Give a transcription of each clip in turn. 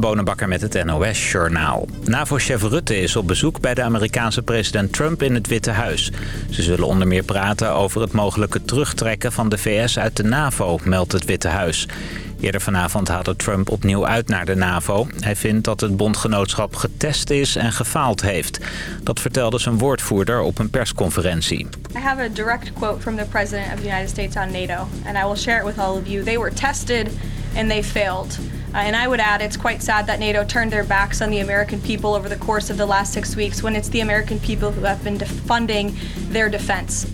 Bonenbakker met het NOS Journaal. NAVO-chef Rutte is op bezoek bij de Amerikaanse president Trump in het Witte Huis. Ze zullen onder meer praten over het mogelijke terugtrekken van de VS uit de NAVO, meldt het Witte Huis. Eerder vanavond haalde Trump opnieuw uit naar de NAVO. Hij vindt dat het bondgenootschap getest is en gefaald heeft. Dat vertelde zijn woordvoerder op een persconferentie. I have a direct quote from the president of the United States on NATO and I will share it with all of you. They were tested and they failed. Uh, and I would add it's quite sad that NATO turned their backs on the American people over the course of the last six weeks when it's the American people who have been funding their defense.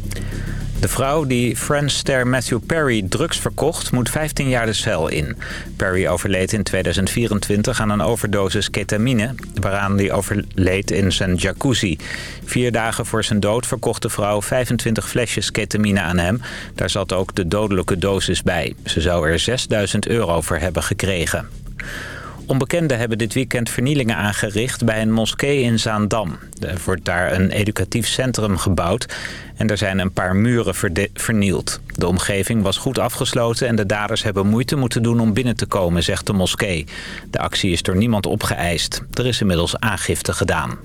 De vrouw die Friends-ster Matthew Perry drugs verkocht... moet 15 jaar de cel in. Perry overleed in 2024 aan een overdosis ketamine... waaraan hij overleed in zijn jacuzzi. Vier dagen voor zijn dood verkocht de vrouw 25 flesjes ketamine aan hem. Daar zat ook de dodelijke dosis bij. Ze zou er 6000 euro voor hebben gekregen. Onbekenden hebben dit weekend vernielingen aangericht bij een moskee in Zaandam. Er wordt daar een educatief centrum gebouwd en er zijn een paar muren vernield. De omgeving was goed afgesloten en de daders hebben moeite moeten doen om binnen te komen, zegt de moskee. De actie is door niemand opgeëist. Er is inmiddels aangifte gedaan.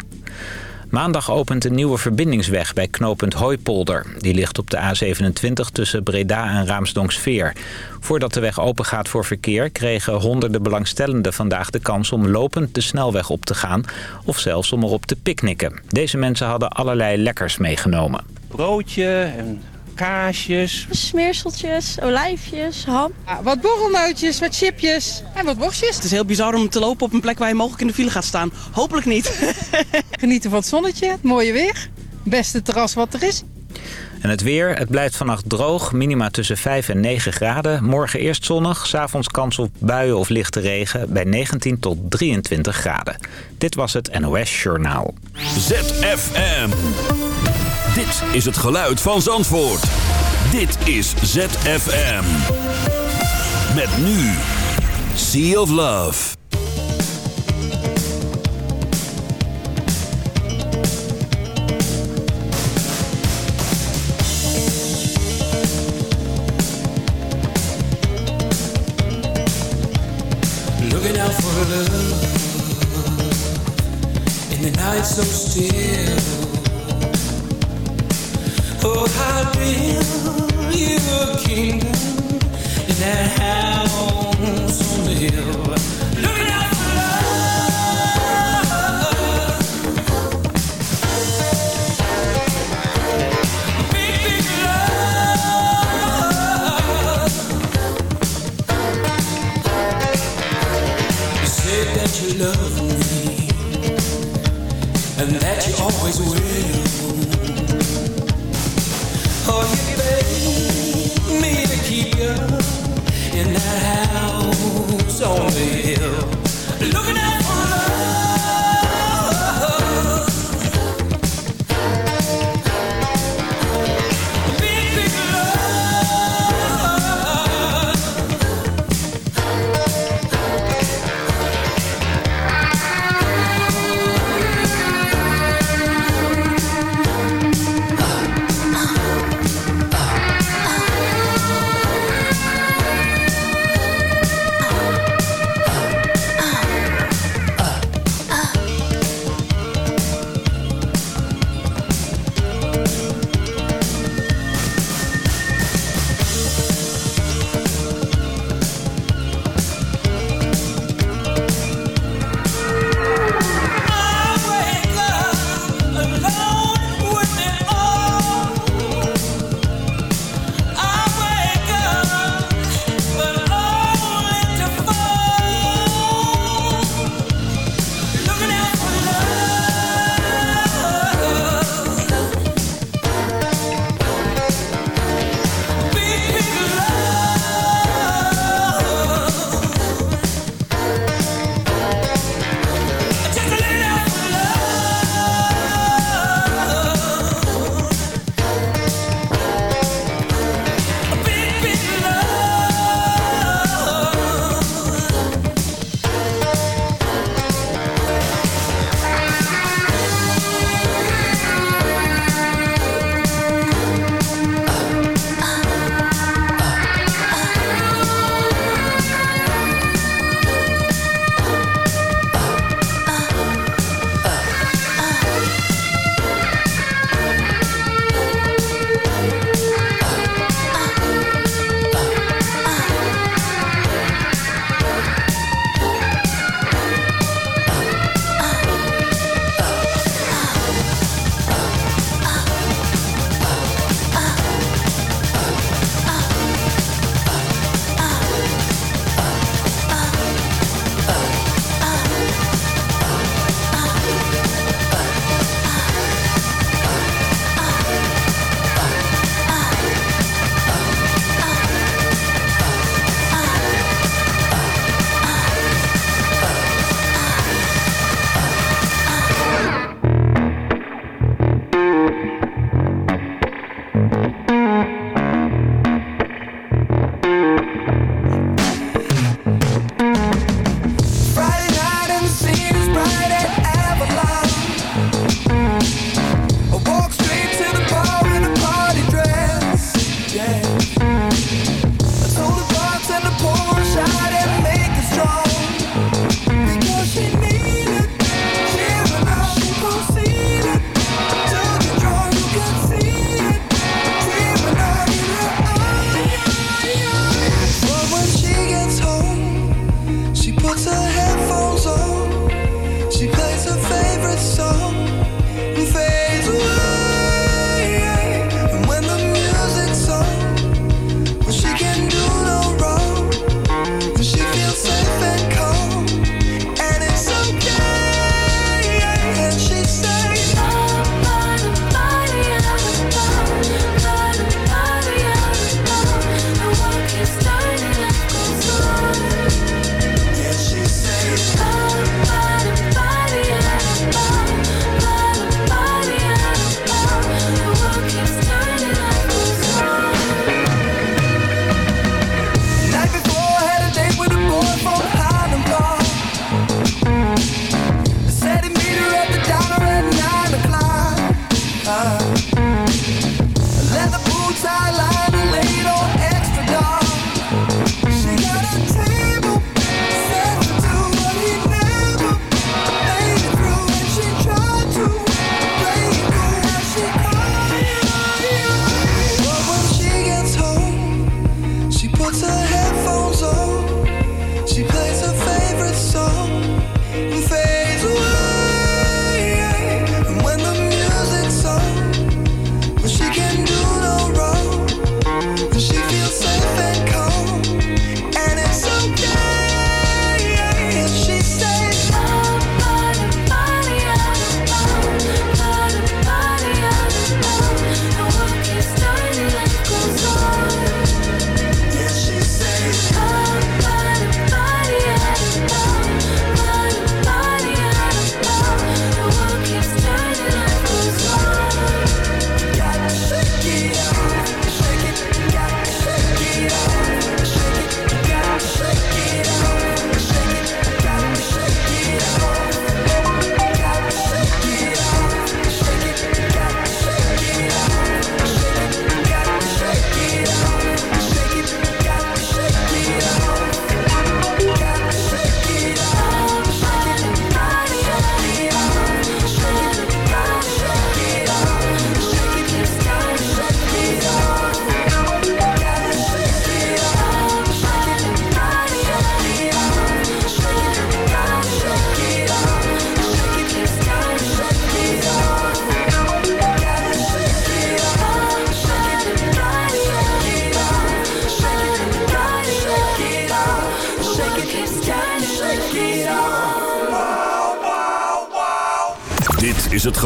Maandag opent een nieuwe verbindingsweg bij knooppunt Hooipolder. Die ligt op de A27 tussen Breda en Raamsdonksveer. Voordat de weg open gaat voor verkeer... kregen honderden belangstellenden vandaag de kans om lopend de snelweg op te gaan... of zelfs om erop te picknicken. Deze mensen hadden allerlei lekkers meegenomen. Broodje en kaasjes. Smeerseltjes, olijfjes, ham. Ja, wat borrelnootjes, wat chipjes en wat worstjes. Het is heel bizar om te lopen op een plek waar je mogelijk in de file gaat staan. Hopelijk niet. Genieten van het zonnetje, het mooie weer. Beste terras wat er is. En het weer, het blijft vannacht droog, minima tussen 5 en 9 graden. Morgen eerst zonnig, s'avonds kans op buien of lichte regen bij 19 tot 23 graden. Dit was het NOS Journaal. ZFM. Dit is het geluid van Zandvoort. Dit is ZFM. Met nu. Sea of Love. Looking out for love in the night so still. Oh, said that you love me and that you always will. In that house on the hill.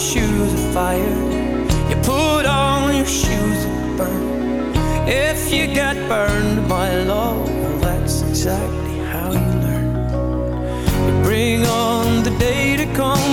Shoes of fire. You put on your shoes that burn. If you get burned by love, well, that's exactly how you learn. You bring on the day to come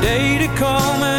day to come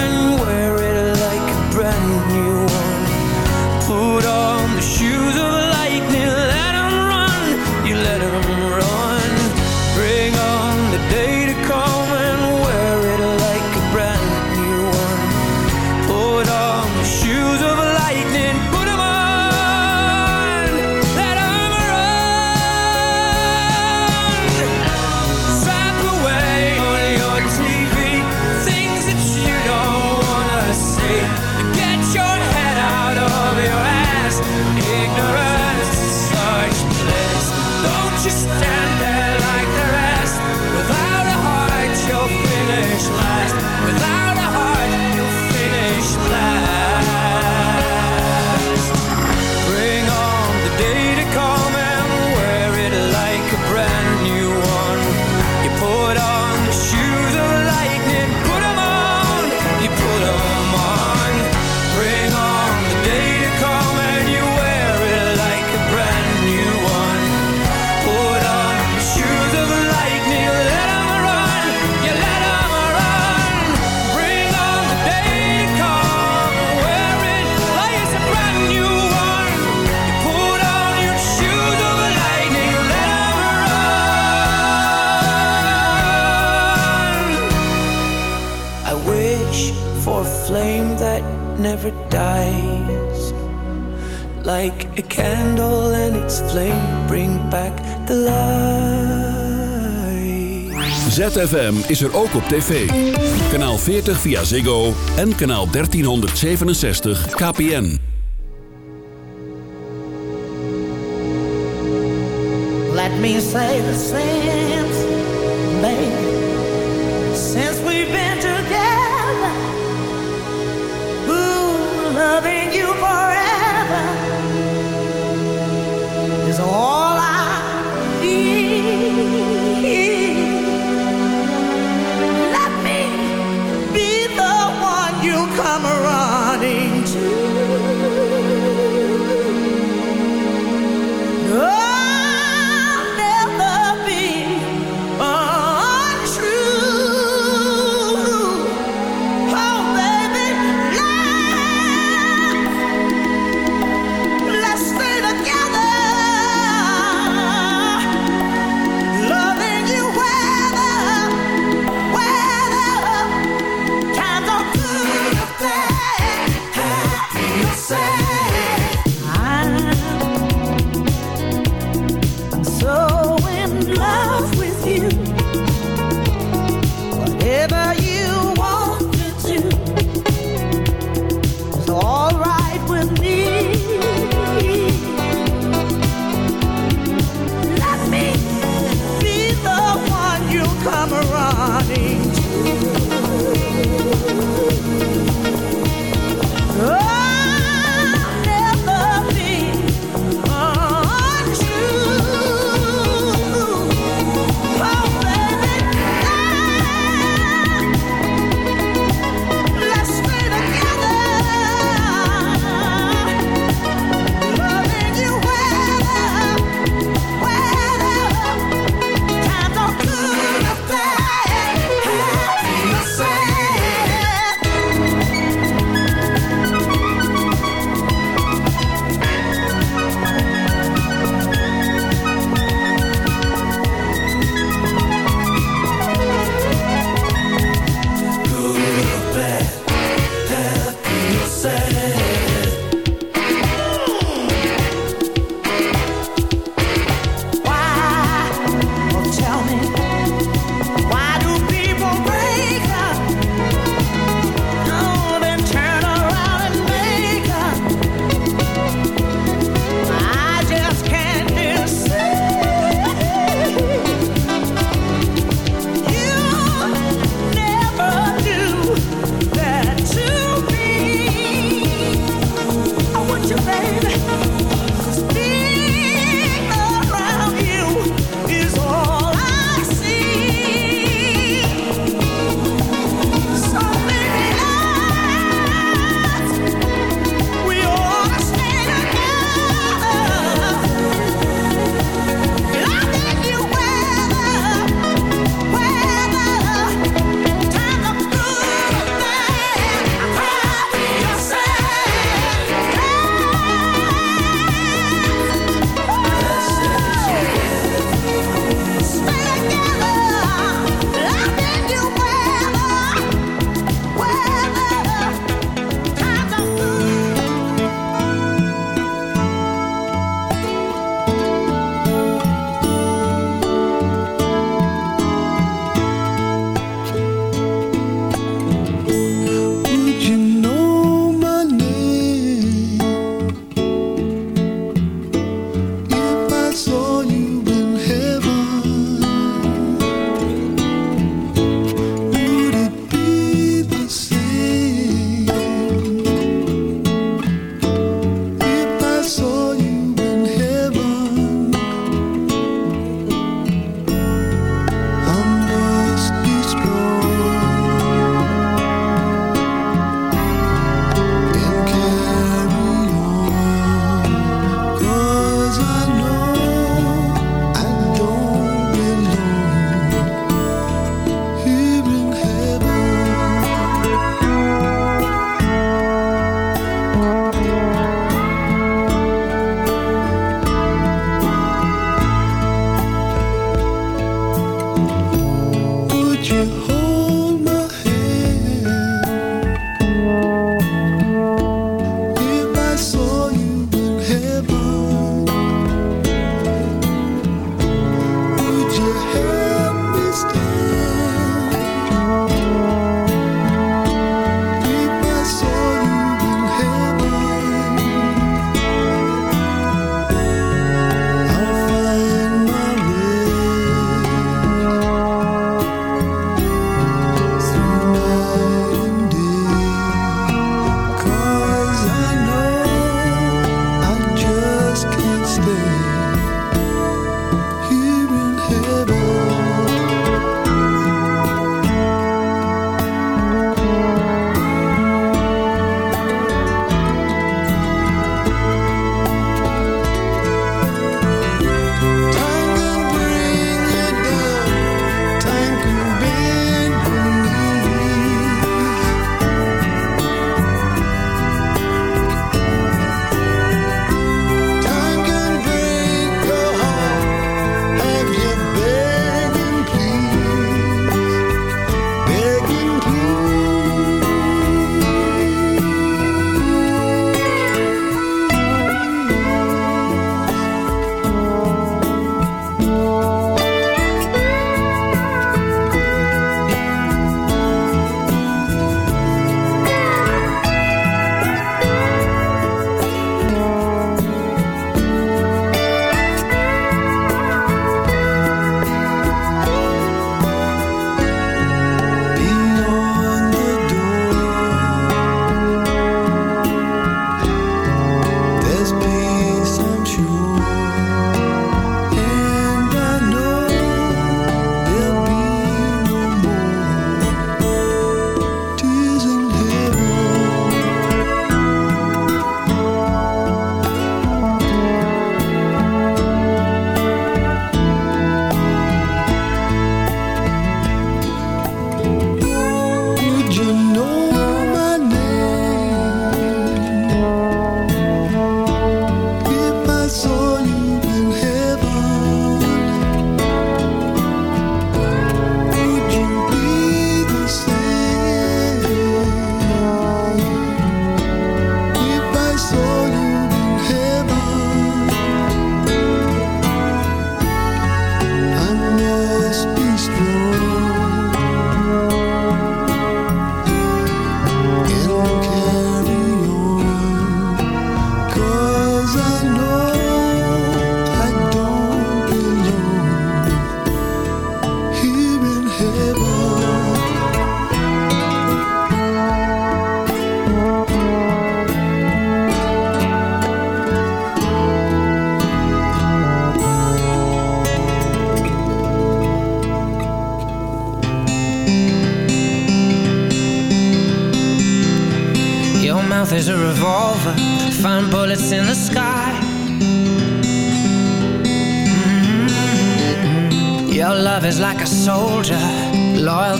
ZFM is er ook op tv. Kanaal 40 via Ziggo en kanaal 1367 KPN. Let me say the same.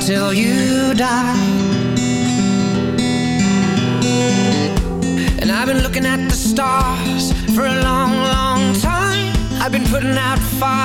till you die And I've been looking at the stars for a long, long time I've been putting out fire.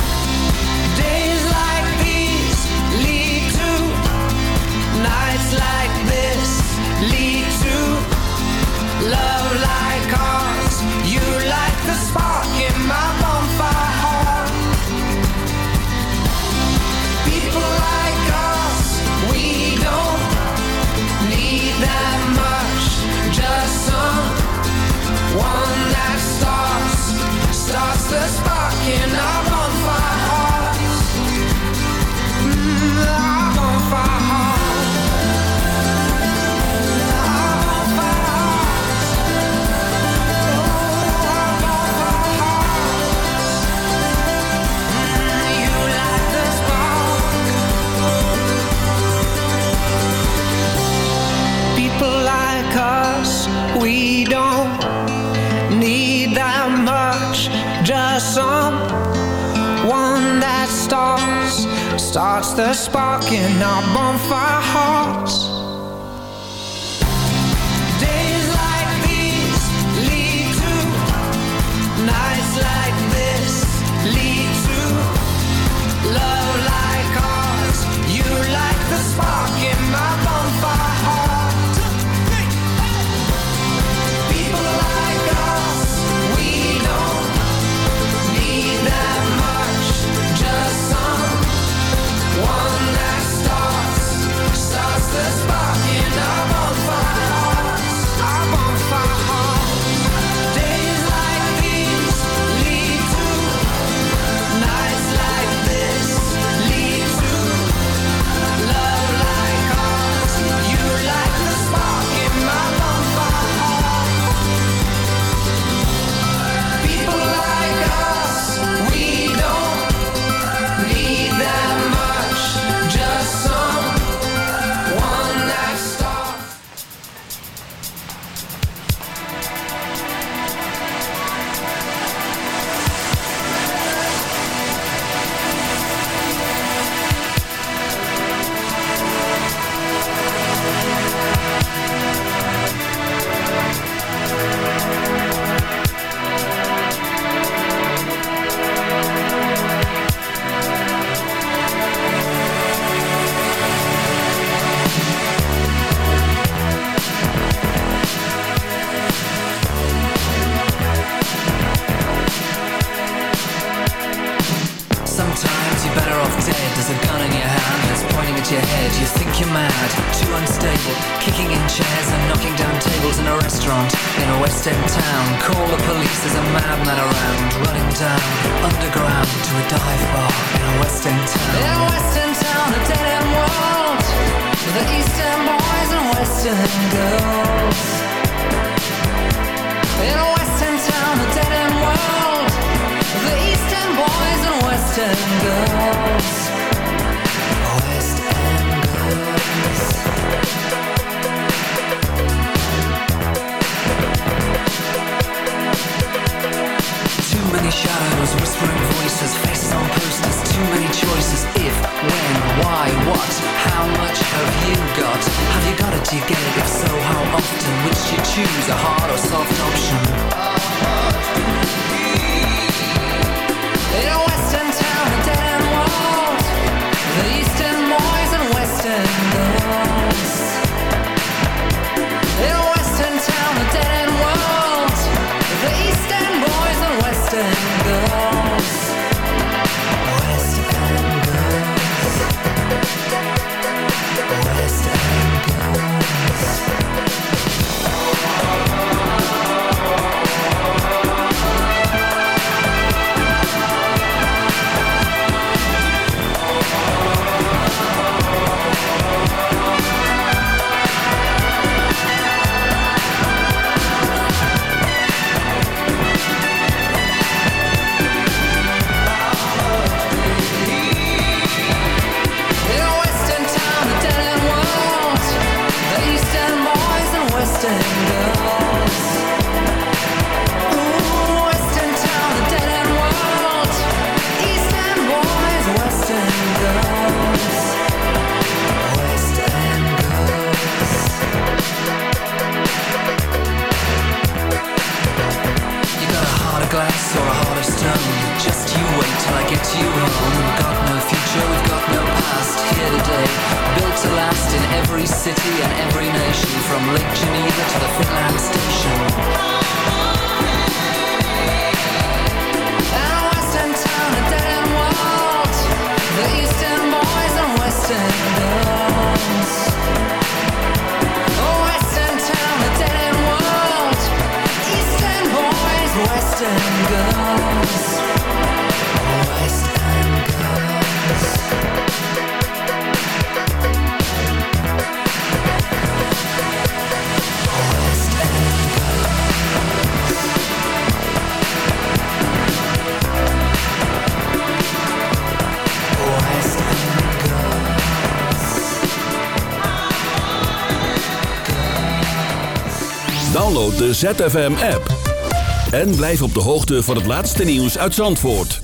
can I de ZFM-app. En blijf op de hoogte van het laatste nieuws uit Zandvoort.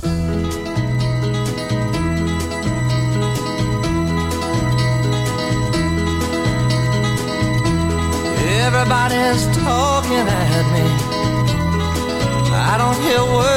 Everybody's talking at me. I don't hear words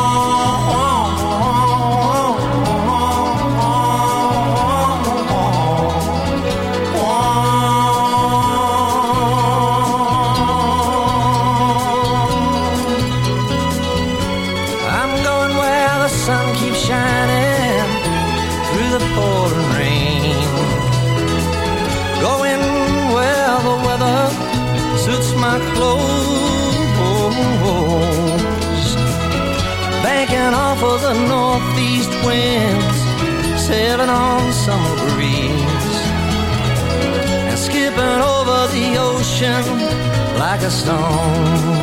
winds, sailing on summer breeze. And skipping over the ocean like a stone.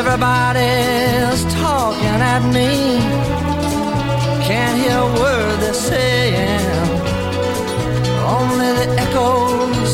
Everybody's talking at me. Can't hear a word they're saying. Only the echoes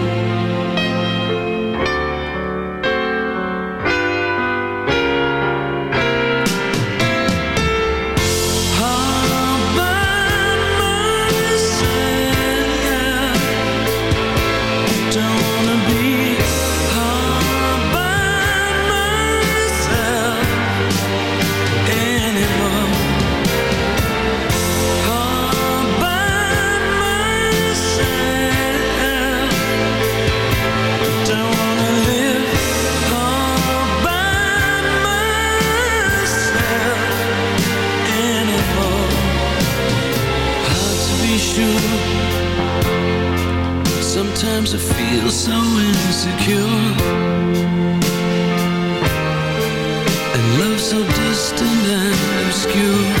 So insecure. And love so distant and obscure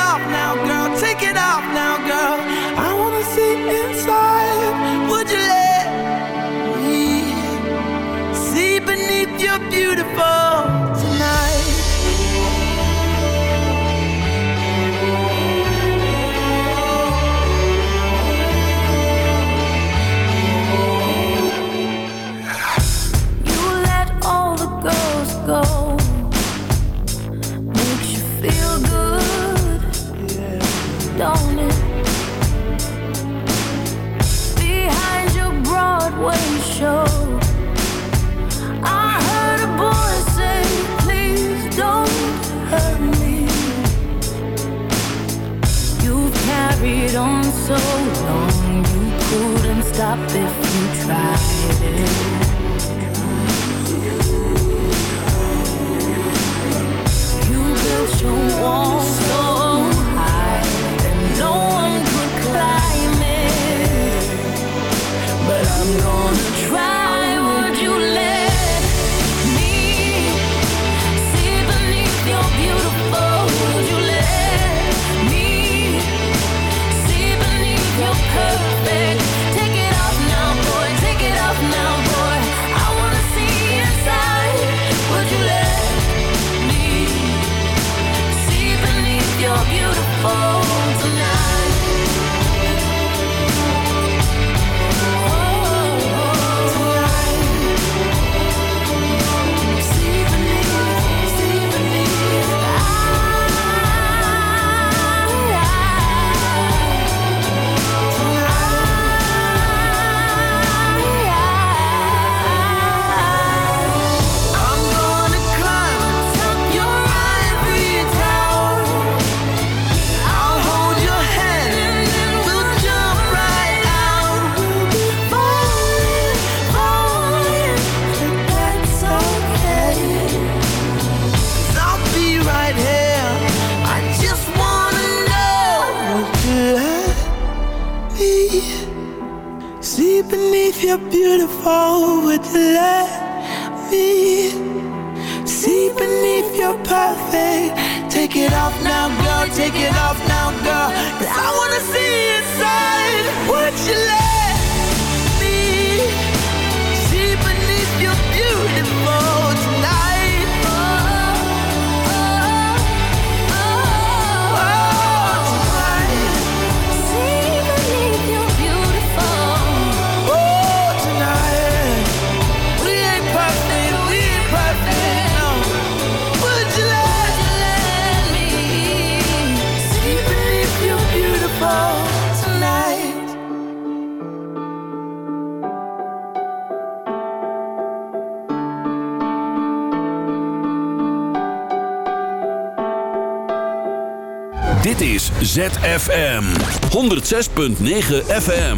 ZFM 106.9 FM.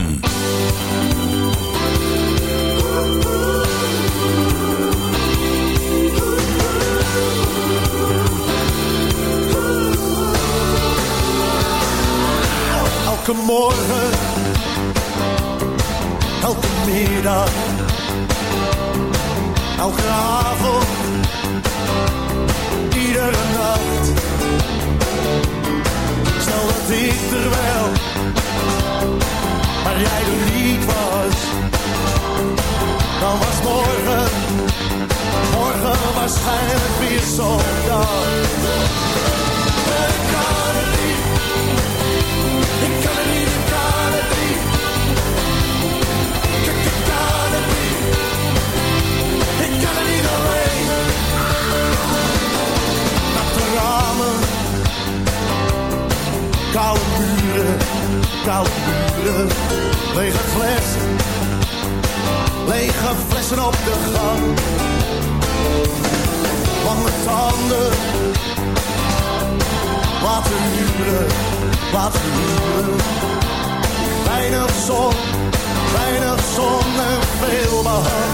Elke morgen, elke middag, elke avond, iedere nacht dat ik er wel, maar jij er niet was. Dan was morgen, morgen waarschijnlijk weer zo'n dag. Kan het kan niet. koud buren. Lege flessen, lege flessen op de gang. Lange tanden, Wat water huren, wat muren Weinig zon, weinig zon en veel behang.